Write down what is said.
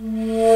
Yeah.